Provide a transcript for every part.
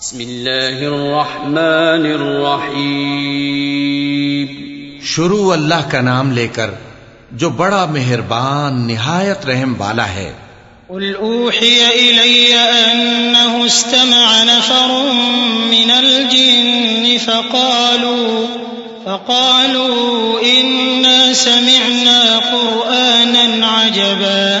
بسم الله الرحمن الرحيم شروع اللہ کا نام لے کر جو بڑا مہربان نہایت رحم والا ہے۔ قل أوحي إلي أنه استمع نفر من الجن فقالوا فقالوا إنا سمعنا قرآنا عجبا۔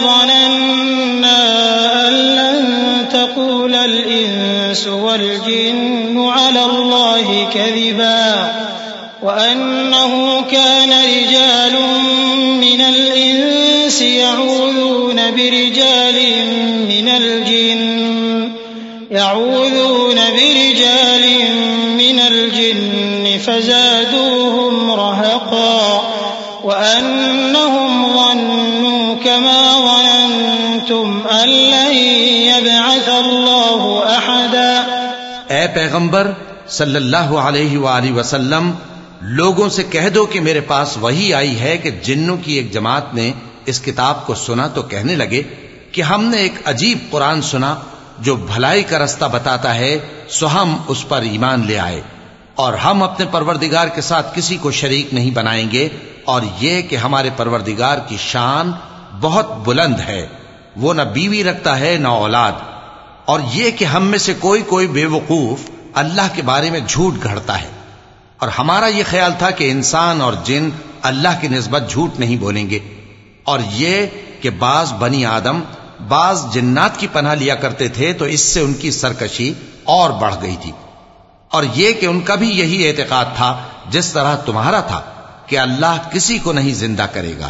الإنس والجن على الله كذبا وأنه كان رجال من الإنس يعوذون برجال من الجن يعوذون برجال من الجن فزادوهم پیغمبر صلی اللہ علیہ وآلہ وسلم، لوگوں سے کہہ دو کہ میرے پاس وہی آئی ہے کہ جنوں کی ایک جماعت نے اس کتاب کو سنا تو کہنے لگے کہ ہم نے ایک عجیب قرآن سنا جو بھلائی کا رستہ بتاتا ہے، سو ہم اس پر ایمان لے آئے۔ اور ہم اپنے پروردگار کے ساتھ کسی کو شریک نہیں بنائیں گے۔ اور یہ کہ ہمارے پروردگار کی شان بہت بلند ہے۔ وہ نہ بیوی رکھتا ہے، نہ اولاد۔ اور یہ کہ ہم میں سے کوئی کوئی بے وقوف اللہ کے بارے میں جھوٹ گھڑتا ہے۔ اور ہمارا یہ خیال تھا کہ انسان اور جن اللہ کی نسبت جھوٹ نہیں بولیں گے۔ اور یہ کہ بعض بنی آدم بعض جنات کی پناہ لیا کرتے تھے تو اس سے ان کی سرکشی اور بڑھ گئی تھی۔ اور یہ کہ ان کا بھی یہی اعتقاد تھا جس طرح تمہارا تھا کہ اللہ کسی کو نہیں زندہ کرے گا۔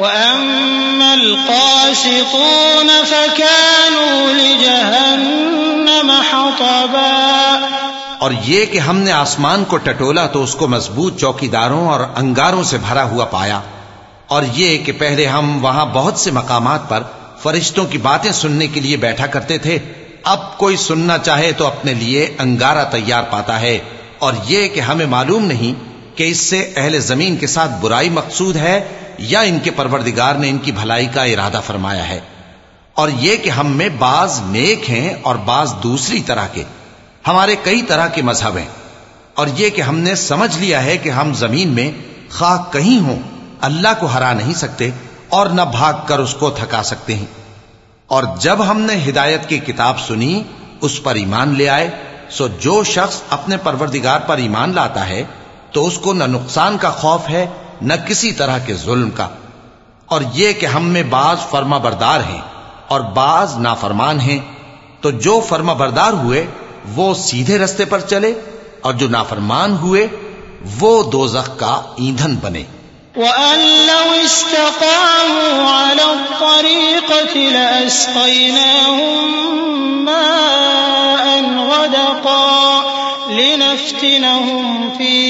وأما القاسطون فكانوا لجهنم حطبا اور یہ کہ ہم نے آسمان کو ٹٹولا تو اس کو مضبوط چوکیداروں اور انگاروں سے بھرا ہوا پایا۔ اور یہ کہ پہلے ہم وہاں بہت سے مقامات پر فرشتوں کی باتیں سننے کے لیے بیٹھا کرتے تھے، اب کوئی سننا چاہے تو اپنے لیے انگارہ تیار پاتا ہے۔ اور یہ کہ ہمیں معلوم نہیں کہ اس سے اہل زمین کے ساتھ برائی مقصود ہے یا ان کے پروردگار نے ان کی بھلائی کا ارادہ فرمایا ہے۔ اور یہ کہ ہم میں بعض نیک ہیں اور بعض دوسری طرح کے۔ ہمارے کئی طرح کے مذہب ہیں۔ اور یہ کہ ہم نے سمجھ لیا ہے کہ ہم زمین میں خواہ کہیں ہوں، اللہ کو ہرا نہیں سکتے اور نہ بھاگ کر اس کو تھکا سکتے ہیں۔ اور جب ہم نے ہدایت کی کتاب سنی، اس پر ایمان لے آئے، سو جو شخص اپنے پروردگار پر ایمان لاتا ہے، تو اس کو نہ نقصان کا خوف ہے نہ کسی طرح کے ظلم کا۔ اور یہ کہ ہم میں بعض فرما بردار ہیں اور بعض نافرمان ہیں، تو جو فرما بردار ہوئے، وہ سیدھے رستے پر چلے، اور جو نافرمان ہوئے، وہ دوزخ کا ایندھن بنے۔ وأن لو استقاموا على الطريقة لأسقيناهم ماء غدقا لنفتنهم فيه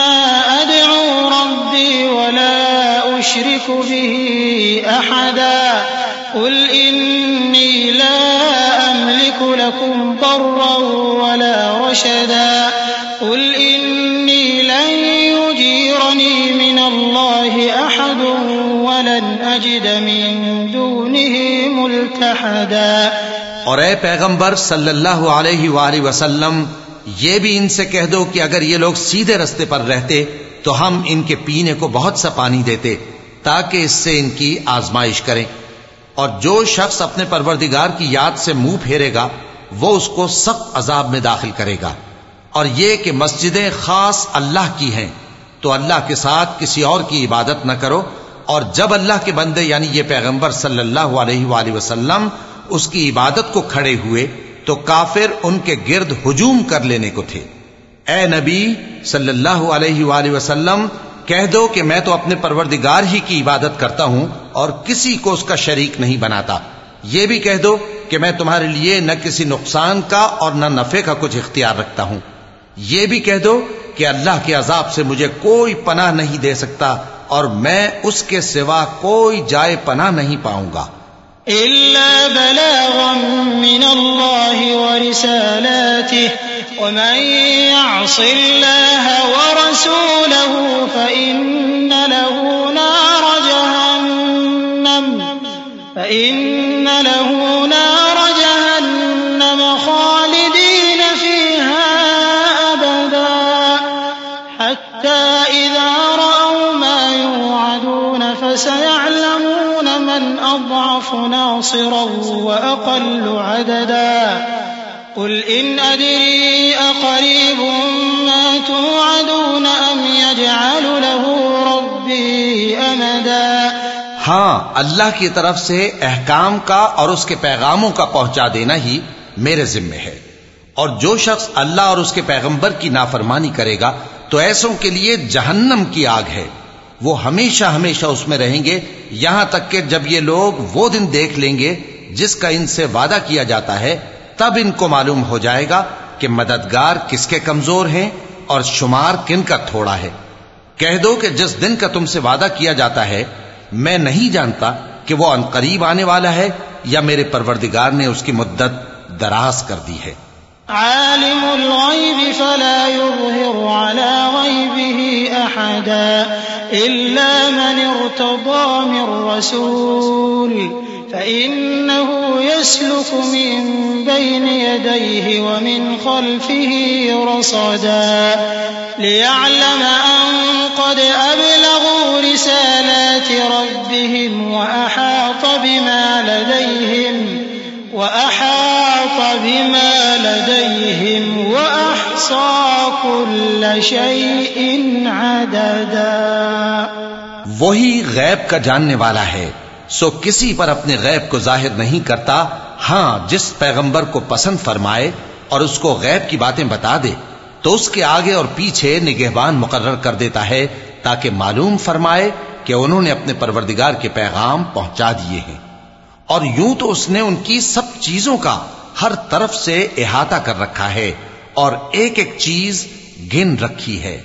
أشرك به أحدا. قل إني لا أملك لكم ضرا ولا رشدا. قل إني لن يجيرني من الله أحد ولن أجد من دونه ملتحدا. اور اے پیغمبر صلی اللہ علیہ وآلہ وسلم، یہ بھی ان سے کہہ دو کہ اگر یہ لوگ سیدھے رستے پر رہتے تو ہم ان کے پینے کو بہت سا پانی دیتے۔ تاکہ اس سے ان کی آزمائش کریں اور جو شخص اپنے پروردگار کی یاد سے منہ پھیرے گا، وہ اس کو سخت عذاب میں داخل کرے گا۔ اور یہ کہ مسجدیں خاص اللہ کی ہیں، تو اللہ کے ساتھ کسی اور کی عبادت نہ کرو۔ اور جب اللہ کے بندے یعنی یہ پیغمبر صلی اللہ علیہ وآلہ وسلم، اس کی عبادت کو کھڑے ہوئے، تو کافر ان کے گرد ہجوم کر لینے کو تھے۔ اے نبی صلی اللہ علیہ وآلہ وسلم کہہ دو کہ میں تو اپنے پروردگار ہی کی عبادت کرتا ہوں اور کسی کو اس کا شریک نہیں بناتا۔ یہ بھی کہہ دو کہ میں تمہارے لیے نہ کسی نقصان کا اور نہ نفع کا کچھ اختیار رکھتا ہوں۔ یہ بھی کہہ دو کہ اللہ کے عذاب سے مجھے کوئی پناہ نہیں دے سکتا اور میں اس کے سوا کوئی جائے پناہ نہیں پاؤں گا۔ إلا بلاغا من الله ورسالاته ومن يعص الله ورسوله ناصرا وأقل عددا. قل إن أدري أقريب ما توعدون أم يجعل له ربي أمدا. ہاں اللہ کی طرف سے احکام کا اور اس کے پیغاموں کا پہنچا دینا ہی میرے ذمے ہے۔ اور جو شخص اللہ اور اس کے پیغمبر کی نافرمانی کرے گا تو ایسوں کے لیے جہنم کی آگ ہے۔ وہ ہمیشہ ہمیشہ اس میں رہیں گے۔ یہاں تک کہ جب یہ لوگ وہ دن دیکھ لیں گے جس کا ان سے وعدہ کیا جاتا ہے، تب ان کو معلوم ہو جائے گا کہ مددگار کس کے کمزور ہیں اور شمار کن کا تھوڑا ہے۔ کہہ دو کہ جس دن کا تم سے وعدہ کیا جاتا ہے، میں نہیں جانتا کہ وہ انقریب آنے والا ہے یا میرے پروردگار نے اس کی مدت دراز کر دی ہے۔ عالم الغيب فلا يظهر على غيبه أحدا إلا من ارتضى من رسول فإنه يسلك من بين يديه ومن خلفه رصدا ليعلم أن قد أبلغوا رسالات ربهم وأحاط بما لديهم وأحاط لديهم وأحصى كل شيء عددا. وہی غیب کا جاننے والا ہے، سو کسی پر اپنے غیب کو ظاہر نہیں کرتا ہاں جس پیغمبر کو پسند فرمائے اور اس کو غیب کی باتیں بتا دے، تو اس کے آگے اور پیچھے نگہبان مقرر کر دیتا ہے تاکہ معلوم فرمائے کہ انہوں نے اپنے پروردگار کے پیغام پہنچا دیے ہیں۔ اور یوں تو اس نے ان کی سب چیزوں کا ہر طرف سے احاطہ کر رکھا ہے اور ایک ایک چیز گن رکھی ہے۔